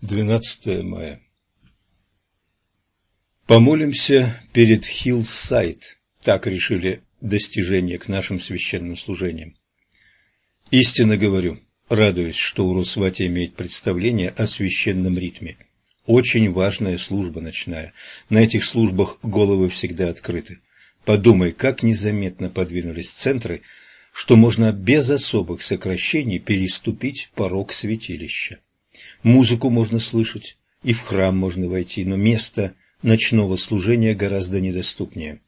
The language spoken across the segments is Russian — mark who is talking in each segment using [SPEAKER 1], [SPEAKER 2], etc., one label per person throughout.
[SPEAKER 1] 12 мая. Помолимся перед Хиллсайд, так решили достижения к нашим священным служениям. Истинно говорю, радуюсь, что Урусвати имеет представление о священном ритме. Очень важная служба ночная. На этих службах головы всегда открыты. Подумай, как незаметно подвинулись центры, что можно без особых сокращений переступить порог святилища. Музыку можно слышать, и в храм можно войти, но место ночного служения гораздо недоступнее.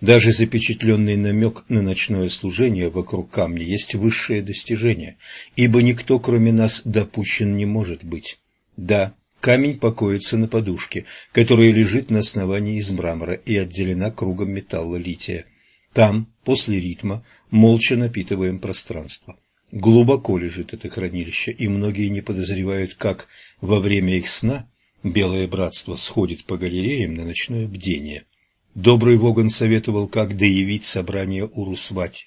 [SPEAKER 1] Даже запечатленный намек на ночное служение вокруг камня есть высшее достижение, ибо никто, кроме нас, допущен не может быть. Да, камень покоится на подушке, которая лежит на основании из мрамора и отделена кругом металла лития. Там, после ритма, молча напитываем пространство. Глубоко лежит это хранилище, и многие не подозревают, как во время их сна Белое Братство сходит по галереям на ночное бдение. Добрый Воган советовал, как доявить собрание Урусвати.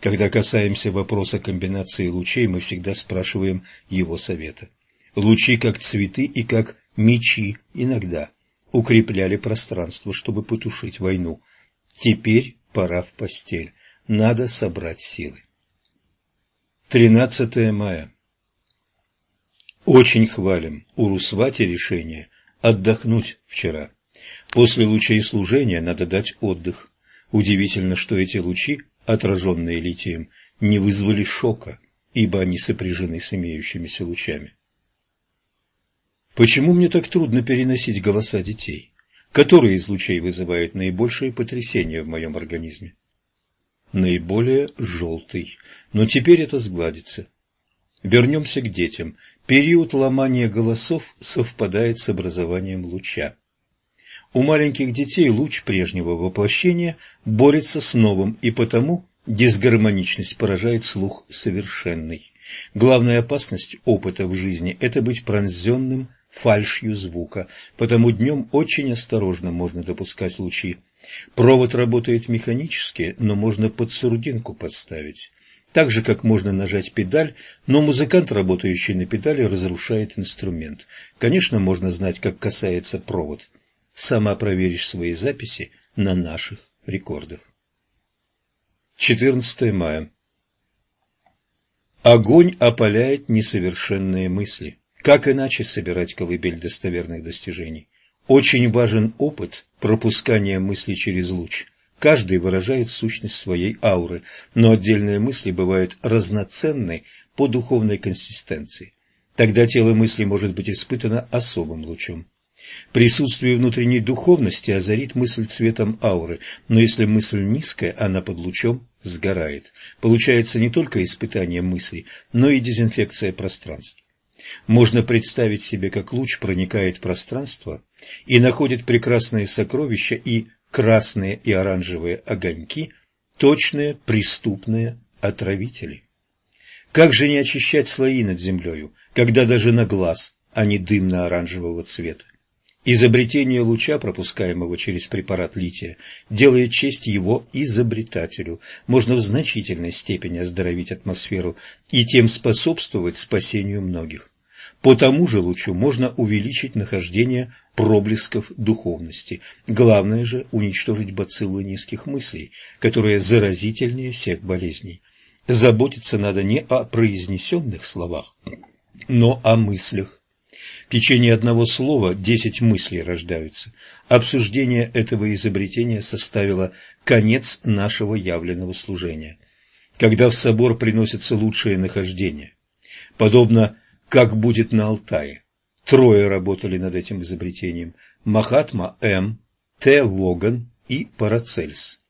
[SPEAKER 1] Когда касаемся вопроса комбинации лучей, мы всегда спрашиваем его совета. Лучи, как цветы и как мечи, иногда укрепляли пространство, чтобы потушить войну. Теперь пора в постель. Надо собрать силы. 13 мая. Очень хвалим Урусвати решение отдохнуть вчера. После лучей служения надо дать отдых. Удивительно, что эти лучи, отраженные литием, не вызвали шока, ибо они сопряжены с имеющимися лучами. Почему мне так трудно переносить голоса детей? Которые из лучей вызывают наибольшее потрясение в моем организме? Наиболее желтый. Но теперь это сгладится. Вернемся к детям. Период ломания голосов совпадает с образованием луча. У маленьких детей луч прежнего воплощения борется с новым, и потому дисгармоничность поражает слух совершенный. Главная опасность опыта в жизни – это быть пронзенным фальшью звука, потому днем очень осторожно можно допускать лучи. Провод работает механически, но можно под сурдинку подставить. Так же, как можно нажать педаль, но музыкант, работающий на педали, разрушает инструмент. Конечно, можно знать, как касается провод. Сама проверишь свои записи на наших рекордах. 14 мая. Огонь опаляет несовершенные мысли. Как иначе собирать колыбель достоверных достижений? Очень важен опыт пропускания мысли через луч. Каждый выражает сущность своей ауры, но отдельные мысли бывают разноценны по духовной консистенции. Тогда тело мысли может быть испытано особым лучом. Присутствие внутренней духовности озарит мысль цветом ауры, но если мысль низкая, она под лучом сгорает. Получается не только испытание мысли, но и дезинфекция пространства. Можно представить себе, как луч проникает в пространство и находит прекрасные сокровища и красные и оранжевые огоньки, точные преступные отравители. Как же не очищать слои над землею, когда даже на глаз они дымно-оранжевого цвета? Изобретение луча, пропускаемого через препарат лития, делает честь его изобретателю. Можно в значительной степени оздоровить атмосферу и тем способствовать спасению многих. По тому же лучу можно увеличить нахождение проблесков духовности. Главное же уничтожить бациллы низких мыслей, которые заразительнее всех болезней. Заботиться надо не о произнесенных словах, но о мыслях. В течение одного слова десять мыслей рождаются. Обсуждение этого изобретения составило конец нашего явленного служения. Когда в собор приносятся лучшие нахождения, подобно как будет на Алтае. Трое работали над этим изобретением – Махатма М., Т. Воган и Парацельс.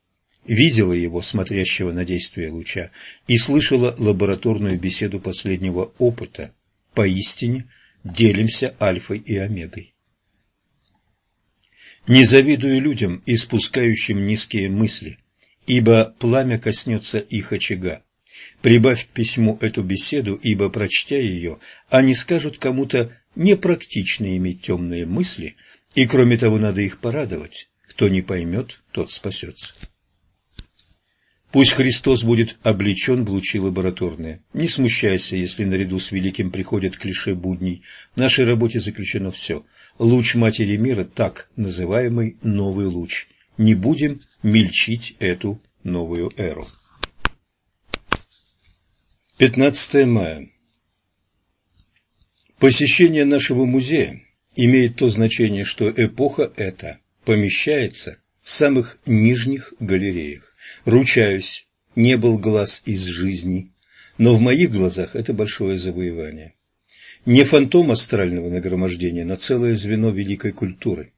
[SPEAKER 1] Видела его, смотрящего на действие луча, и слышала лабораторную беседу последнего опыта. Поистине делимся альфой и омегой. Не завидую людям, испускающим низкие мысли, ибо пламя коснется их очага. Прибавь к письму эту беседу, ибо, прочтя ее, они скажут кому-то непрактично иметь темные мысли, и, кроме того, надо их порадовать. Кто не поймет, тот спасется. Пусть Христос будет облечен в лучи лабораторные. Не смущайся, если наряду с великим приходят клише будней. В нашей работе заключено все. Луч Матери Мира, так называемый новый луч. Не будем мельчить эту новую эру. 15 мая. Посещение нашего музея имеет то значение, что эпоха эта помещается в самых нижних галереях. Ручаюсь, не был глаз из жизни, но в моих глазах это большое завоевание. Не фантом астрального нагромождения, но целое звено великой культуры.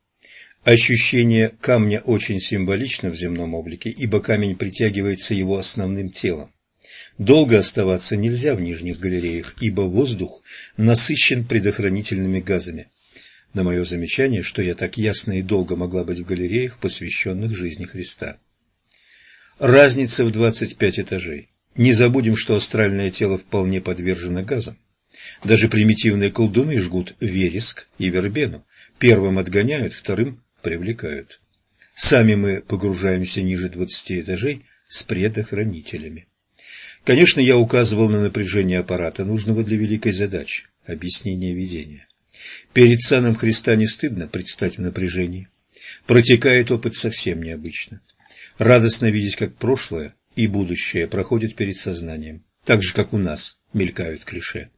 [SPEAKER 1] Ощущение камня очень символично в земном облике, ибо камень притягивается его основным телом. Долго оставаться нельзя в нижних галереях, ибо воздух насыщен предохранительными газами. На мое замечание, что я так ясно и долго могла быть в галереях, посвященных жизни Христа. Разница в 25 этажей. Не забудем, что астральное тело вполне подвержено газам. Даже примитивные колдуны жгут вереск и вербену. Первым отгоняют, вторым привлекают. Сами мы погружаемся ниже 20 этажей с предохранителями. Конечно, я указывал на напряжение аппарата, нужного для великой задачи – объяснения видения. Перед саном Христа не стыдно предстать в напряжении. Протекает опыт совсем необычно. Радостно видеть, как прошлое и будущее проходят перед сознанием, так же, как у нас мелькают клише.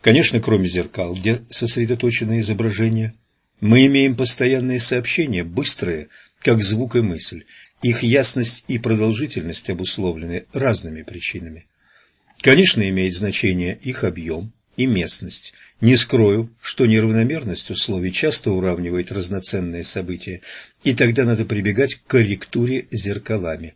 [SPEAKER 1] Конечно, кроме зеркал, где сосредоточено изображение, мы имеем постоянные сообщения, быстрые, как звук и мысль. Их ясность и продолжительность обусловлены разными причинами. Конечно, имеет значение их объем и местность, не скрою, что неравномерность условий часто уравнивает разноценные события, и тогда надо прибегать к корректуре зеркалами.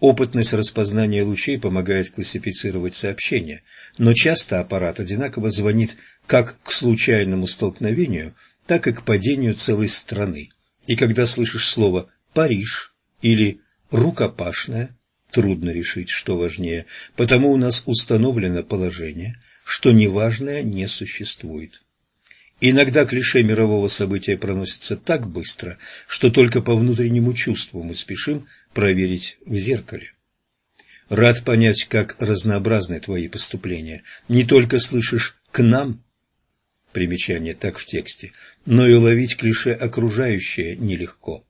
[SPEAKER 1] Опытность распознания лучей помогает классифицировать сообщения, но часто аппарат одинаково звонит как к случайному столкновению, так и к падению целой страны. И когда слышишь слово «Париж» или «рукопашная», трудно решить, что важнее, потому у нас установлено положение – что неважное не существует. Иногда клише мирового события проносится так быстро, что только по внутреннему чувству мы спешим проверить в зеркале. Рад понять, как разнообразны твои поступления. Не только слышишь «к нам» примечание так в тексте, но и ловить клише окружающее нелегко.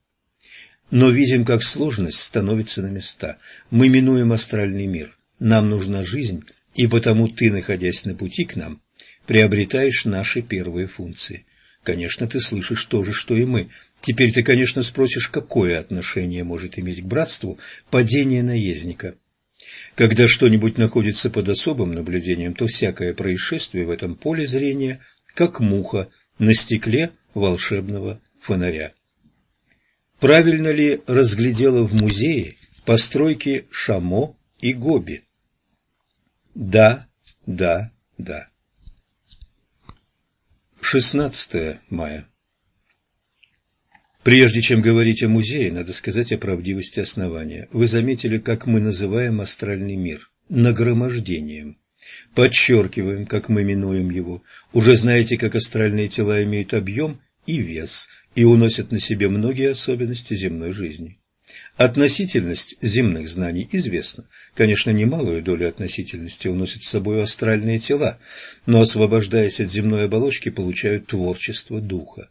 [SPEAKER 1] Но видим, как сложность становится на места. Мы минуем астральный мир. Нам нужна жизнь, и потому ты, находясь на пути к нам, приобретаешь наши первые функции. Конечно, ты слышишь то же, что и мы. Теперь ты, конечно, спросишь, какое отношение может иметь к братству падение наездника. Когда что-нибудь находится под особым наблюдением, то всякое происшествие в этом поле зрения, как муха на стекле волшебного фонаря. Правильно ли разглядела в музее постройки Шамо и Гоби? Да, да, да. 16 мая. Прежде чем говорить о музее, надо сказать о правдивости основания. Вы заметили, как мы называем астральный мир? Нагромождением. Подчеркиваем, как мы минуем его. Уже знаете, как астральные тела имеют объем и вес и уносят на себе многие особенности земной жизни. Относительность земных знаний известна. Конечно, немалую долю относительности уносят с собой астральные тела, но, освобождаясь от земной оболочки, получают творчество духа.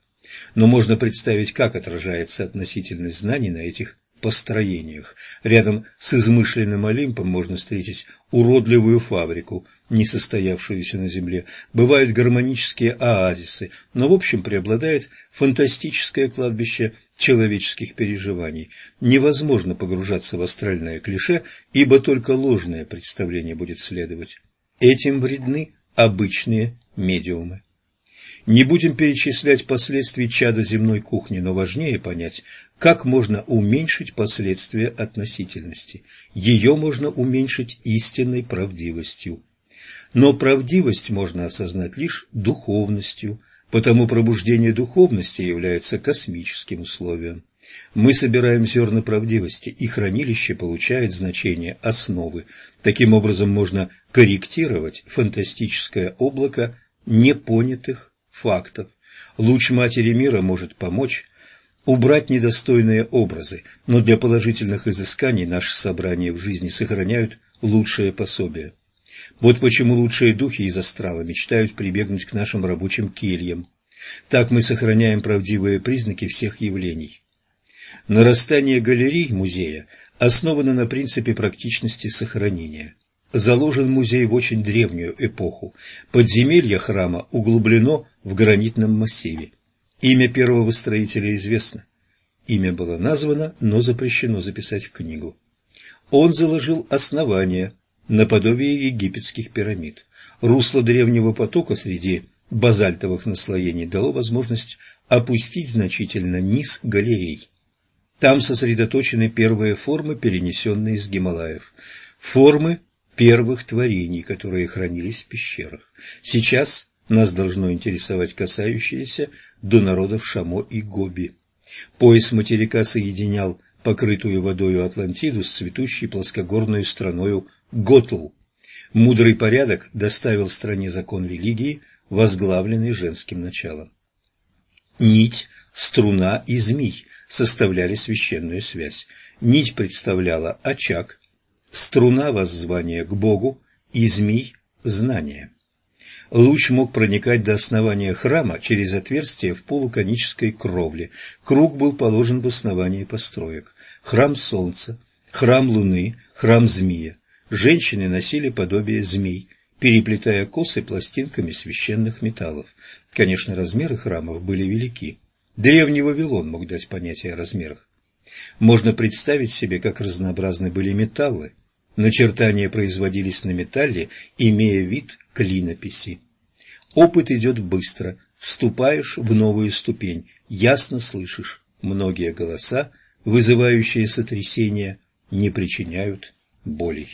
[SPEAKER 1] Но можно представить, как отражается относительность знаний на этих построениях. Рядом с измышленным Олимпом можно встретить уродливую фабрику, не состоявшуюся на Земле. Бывают гармонические оазисы, но в общем преобладает фантастическое кладбище человеческих переживаний. Невозможно погружаться в астральное клише, ибо только ложное представление будет следовать. Этим вредны обычные медиумы. Не будем перечислять последствий чада земной кухни, но важнее понять, как можно уменьшить последствия относительности. Ее можно уменьшить истинной правдивостью. Но правдивость можно осознать лишь духовностью, потому пробуждение духовности является космическим условием. Мы собираем зерна правдивости, и хранилище получает значение основы. Таким образом можно корректировать фантастическое облако непонятых фактов. Луч Матери Мира может помочь убрать недостойные образы, но для положительных изысканий наши собрания в жизни сохраняют лучшее пособие. Вот почему лучшие духи из астрала мечтают прибегнуть к нашим рабочим кельям. Так мы сохраняем правдивые признаки всех явлений. Нарастание галерей музея основано на принципе практичности сохранения. Заложен музей в очень древнюю эпоху. Подземелье храма углублено в гранитном массиве. Имя первого строителя известно. Имя было названо, но запрещено записать в книгу. Он заложил основания, наподобие египетских пирамид. Русло древнего потока среди базальтовых наслоений дало возможность опустить значительно низ галерей. Там сосредоточены первые формы, перенесенные из Гималаев. Формы первых творений, которые хранились в пещерах. Сейчас нас должно интересовать касающееся до народов Шамо и Гоби. Пояс материка соединял покрытую водою Атлантиду с цветущей плоскогорной страною Готл. Мудрый порядок доставил стране закон религии, возглавленный женским началом. Нить, струна и змей составляли священную связь. Нить представляла очаг, струна – воззвание к Богу, и змей – знание. Луч мог проникать до основания храма через отверстие в полуконической кровле. Круг был положен в основании построек. Храм солнца, храм луны, храм змея. Женщины носили подобие змей, переплетая косы пластинками священных металлов. Конечно, размеры храмов были велики. Древний Вавилон мог дать понятие о размерах. Можно представить себе, как разнообразны были металлы, Начертания производились на металле, имея вид клинописи. Опыт идет быстро, вступаешь в новую ступень, ясно слышишь, многие голоса, вызывающие сотрясения, не причиняют болей.